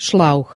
Slauw.